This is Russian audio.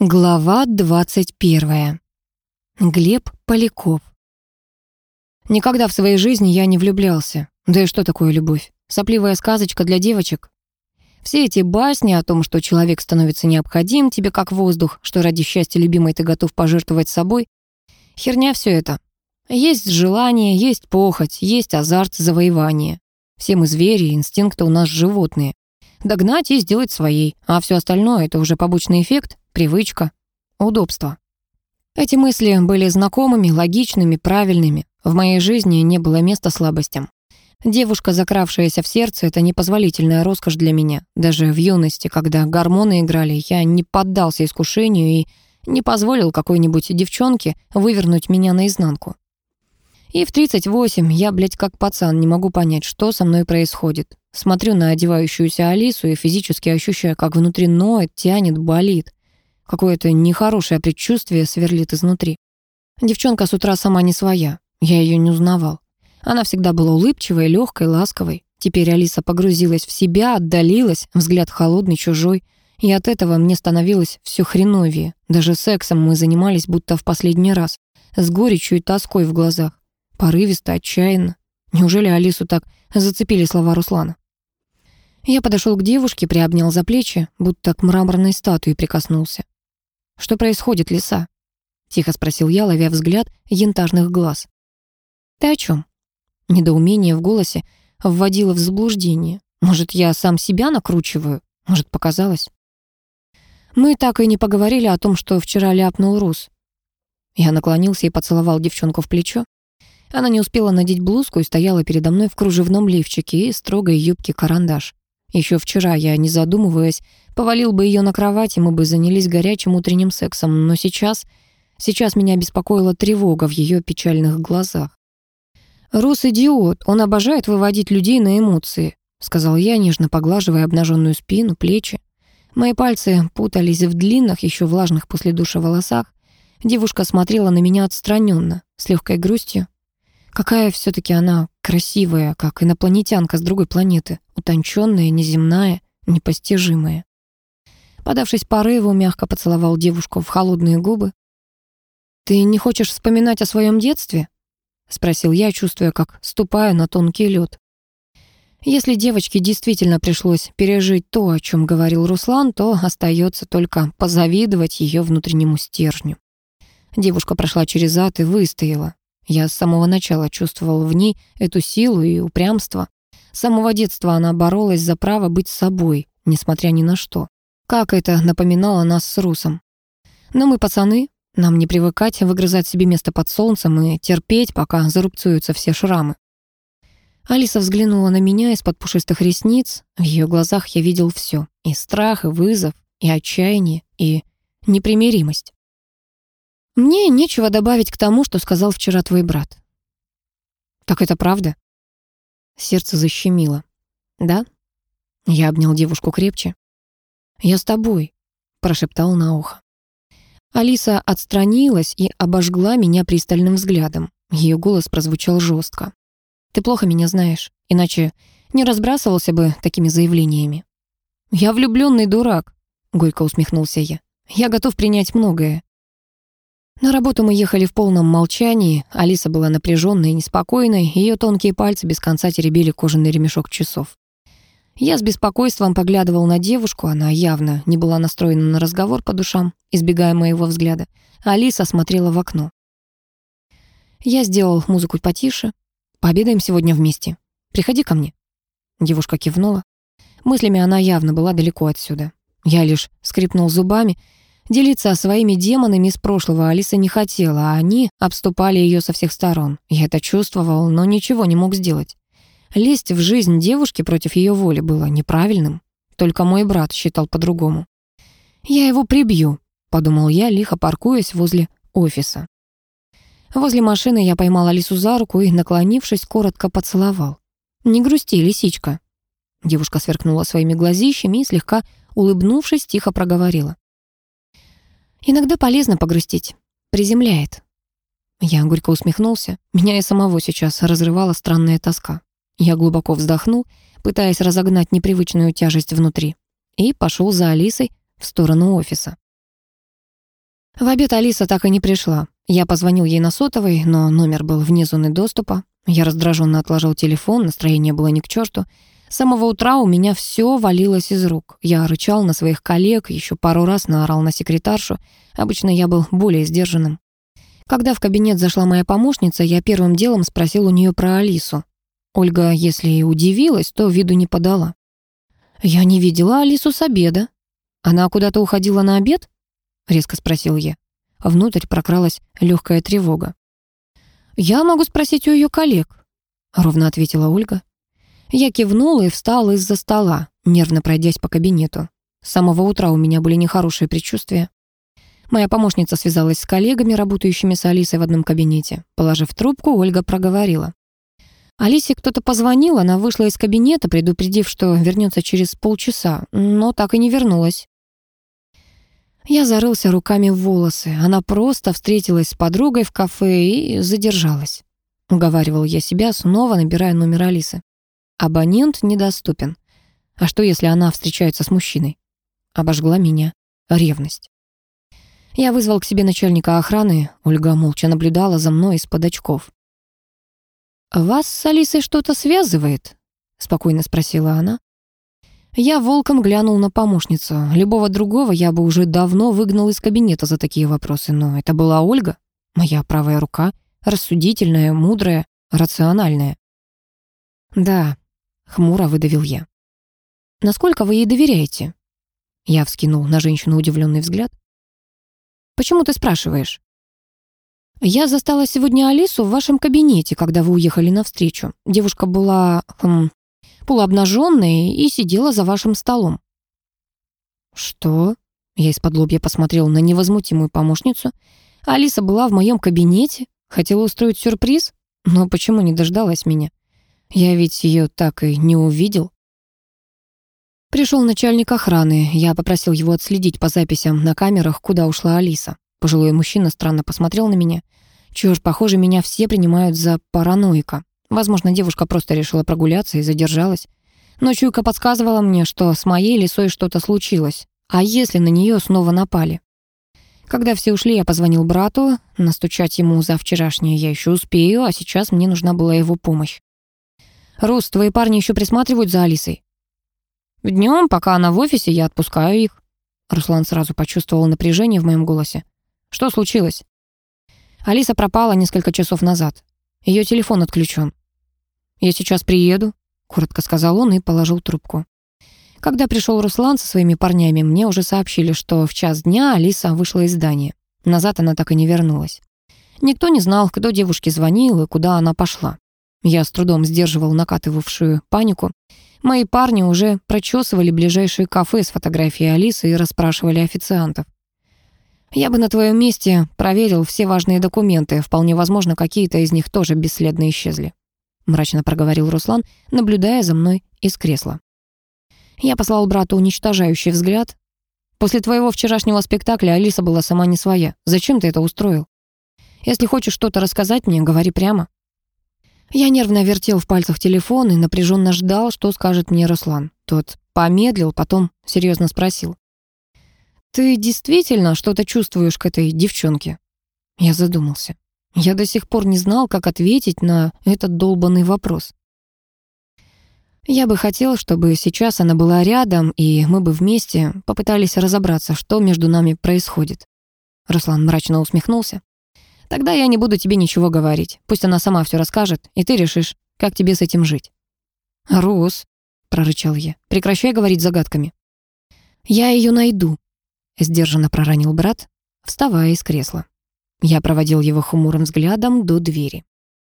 Глава 21. Глеб Поляков. Никогда в своей жизни я не влюблялся. Да и что такое любовь? Сопливая сказочка для девочек? Все эти басни о том, что человек становится необходим тебе как воздух, что ради счастья любимой ты готов пожертвовать собой. Херня все это. Есть желание, есть похоть, есть азарт завоевания. Все мы звери, инстинкты у нас животные. Догнать и сделать своей, а все остальное — это уже побочный эффект, привычка, удобство. Эти мысли были знакомыми, логичными, правильными. В моей жизни не было места слабостям. Девушка, закравшаяся в сердце, это непозволительная роскошь для меня. Даже в юности, когда гормоны играли, я не поддался искушению и не позволил какой-нибудь девчонке вывернуть меня наизнанку. И в 38 я, блядь, как пацан, не могу понять, что со мной происходит. Смотрю на одевающуюся Алису и физически ощущаю, как внутри ноет, тянет, болит. Какое-то нехорошее предчувствие сверлит изнутри. Девчонка с утра сама не своя. Я ее не узнавал. Она всегда была улыбчивой, легкой, ласковой. Теперь Алиса погрузилась в себя, отдалилась, взгляд холодный, чужой. И от этого мне становилось все хреновее. Даже сексом мы занимались будто в последний раз. С горечью и тоской в глазах. Порывисто, отчаянно. Неужели Алису так зацепили слова Руслана? Я подошел к девушке, приобнял за плечи, будто к мраморной статуе прикоснулся. «Что происходит, лиса?» — тихо спросил я, ловя взгляд янтажных глаз. «Ты о чем?» Недоумение в голосе вводило в заблуждение. Может, я сам себя накручиваю? Может, показалось? Мы так и не поговорили о том, что вчера ляпнул Рус. Я наклонился и поцеловал девчонку в плечо. Она не успела надеть блузку и стояла передо мной в кружевном лифчике и строгой юбке карандаш. Еще вчера я, не задумываясь, повалил бы ее на кровать, и мы бы занялись горячим утренним сексом, но сейчас... Сейчас меня беспокоила тревога в ее печальных глазах. «Рус идиот, он обожает выводить людей на эмоции», сказал я, нежно поглаживая обнаженную спину, плечи. Мои пальцы путались в длинных, еще влажных после душа волосах. Девушка смотрела на меня отстраненно, с легкой грустью. Какая все таки она красивая, как инопланетянка с другой планеты, утонченная, неземная, непостижимая. Подавшись порыву, мягко поцеловал девушку в холодные губы. «Ты не хочешь вспоминать о своем детстве?» — спросил я, чувствуя, как ступаю на тонкий лед. Если девочке действительно пришлось пережить то, о чем говорил Руслан, то остается только позавидовать ее внутреннему стержню. Девушка прошла через ад и выстояла. Я с самого начала чувствовал в ней эту силу и упрямство. С самого детства она боролась за право быть собой, несмотря ни на что. Как это напоминало нас с Русом. Но мы пацаны, нам не привыкать выгрызать себе место под солнцем и терпеть, пока зарубцуются все шрамы. Алиса взглянула на меня из-под пушистых ресниц. В ее глазах я видел все: И страх, и вызов, и отчаяние, и непримиримость. Мне нечего добавить к тому, что сказал вчера твой брат. Так это правда? Сердце защемило. Да? Я обнял девушку крепче. «Я с тобой», — прошептал на ухо. Алиса отстранилась и обожгла меня пристальным взглядом. Ее голос прозвучал жестко. «Ты плохо меня знаешь, иначе не разбрасывался бы такими заявлениями». «Я влюбленный дурак», — горько усмехнулся я. «Я готов принять многое». На работу мы ехали в полном молчании. Алиса была напряженной и неспокойной, ее тонкие пальцы без конца теребили кожаный ремешок часов. Я с беспокойством поглядывал на девушку, она явно не была настроена на разговор по душам, избегая моего взгляда. Алиса смотрела в окно. Я сделал музыку потише. «Пообедаем сегодня вместе. Приходи ко мне». Девушка кивнула. Мыслями она явно была далеко отсюда. Я лишь скрипнул зубами. Делиться своими демонами из прошлого Алиса не хотела, а они обступали ее со всех сторон. Я это чувствовал, но ничего не мог сделать. Лезть в жизнь девушки против ее воли было неправильным. Только мой брат считал по-другому. «Я его прибью», — подумал я, лихо паркуясь возле офиса. Возле машины я поймал Алису за руку и, наклонившись, коротко поцеловал. «Не грусти, лисичка». Девушка сверкнула своими глазищами и, слегка улыбнувшись, тихо проговорила. «Иногда полезно погрустить. Приземляет». Я горько усмехнулся. Меня и самого сейчас разрывала странная тоска. Я глубоко вздохнул, пытаясь разогнать непривычную тяжесть внутри, и пошел за Алисой в сторону офиса. В обед Алиса так и не пришла. Я позвонил ей на сотовый, но номер был вне зоны доступа. Я раздраженно отложил телефон, настроение было ни к черту. С самого утра у меня все валилось из рук. Я рычал на своих коллег, еще пару раз наорал на секретаршу. Обычно я был более сдержанным. Когда в кабинет зашла моя помощница, я первым делом спросил у нее про Алису. Ольга, если и удивилась, то виду не подала. «Я не видела Алису с обеда. Она куда-то уходила на обед?» — резко спросил я. Внутрь прокралась легкая тревога. «Я могу спросить у ее коллег», — ровно ответила Ольга. Я кивнула и встала из-за стола, нервно пройдясь по кабинету. С самого утра у меня были нехорошие предчувствия. Моя помощница связалась с коллегами, работающими с Алисой в одном кабинете. Положив трубку, Ольга проговорила. Алисе кто-то позвонил, она вышла из кабинета, предупредив, что вернется через полчаса, но так и не вернулась. Я зарылся руками в волосы. Она просто встретилась с подругой в кафе и задержалась. Уговаривал я себя, снова набирая номер Алисы. Абонент недоступен. А что, если она встречается с мужчиной? Обожгла меня ревность. Я вызвал к себе начальника охраны. Ольга молча наблюдала за мной из-под очков. «Вас с Алисой что-то связывает?» — спокойно спросила она. Я волком глянул на помощницу. Любого другого я бы уже давно выгнал из кабинета за такие вопросы, но это была Ольга, моя правая рука, рассудительная, мудрая, рациональная. «Да, Хмуро выдавил я. «Насколько вы ей доверяете?» Я вскинул на женщину удивленный взгляд. «Почему ты спрашиваешь?» «Я застала сегодня Алису в вашем кабинете, когда вы уехали навстречу. Девушка была хм, полуобнаженная и сидела за вашим столом». «Что?» Я из-под лобья посмотрел на невозмутимую помощницу. Алиса была в моем кабинете, хотела устроить сюрприз, но почему не дождалась меня? Я ведь ее так и не увидел. Пришел начальник охраны. Я попросил его отследить по записям на камерах, куда ушла Алиса. Пожилой мужчина странно посмотрел на меня. Чёрт, похоже, меня все принимают за параноика. Возможно, девушка просто решила прогуляться и задержалась. Но чуйка подсказывала мне, что с моей лисой что-то случилось. А если на нее снова напали? Когда все ушли, я позвонил брату. Настучать ему за вчерашнее я еще успею, а сейчас мне нужна была его помощь. «Рус, твои парни еще присматривают за Алисой?» «Днем, пока она в офисе, я отпускаю их». Руслан сразу почувствовал напряжение в моем голосе. «Что случилось?» Алиса пропала несколько часов назад. Ее телефон отключен. «Я сейчас приеду», — коротко сказал он и положил трубку. Когда пришел Руслан со своими парнями, мне уже сообщили, что в час дня Алиса вышла из здания. Назад она так и не вернулась. Никто не знал, кто девушке звонил и куда она пошла. Я с трудом сдерживал накатывавшую панику. Мои парни уже прочесывали ближайшие кафе с фотографией Алисы и расспрашивали официантов. Я бы на твоем месте проверил все важные документы. Вполне возможно, какие-то из них тоже бесследно исчезли. Мрачно проговорил Руслан, наблюдая за мной из кресла. Я послал брату уничтожающий взгляд. После твоего вчерашнего спектакля Алиса была сама не своя. Зачем ты это устроил? Если хочешь что-то рассказать мне, говори прямо. Я нервно вертел в пальцах телефон и напряженно ждал, что скажет мне Руслан. Тот помедлил, потом серьезно спросил. «Ты действительно что-то чувствуешь к этой девчонке?» Я задумался. Я до сих пор не знал, как ответить на этот долбанный вопрос. Я бы хотел, чтобы сейчас она была рядом, и мы бы вместе попытались разобраться, что между нами происходит. Руслан мрачно усмехнулся. Тогда я не буду тебе ничего говорить. Пусть она сама все расскажет, и ты решишь, как тебе с этим жить». «Рус», — прорычал я, — «прекращай говорить загадками». «Я ее найду», — сдержанно проронил брат, вставая из кресла. Я проводил его хмурым взглядом до двери.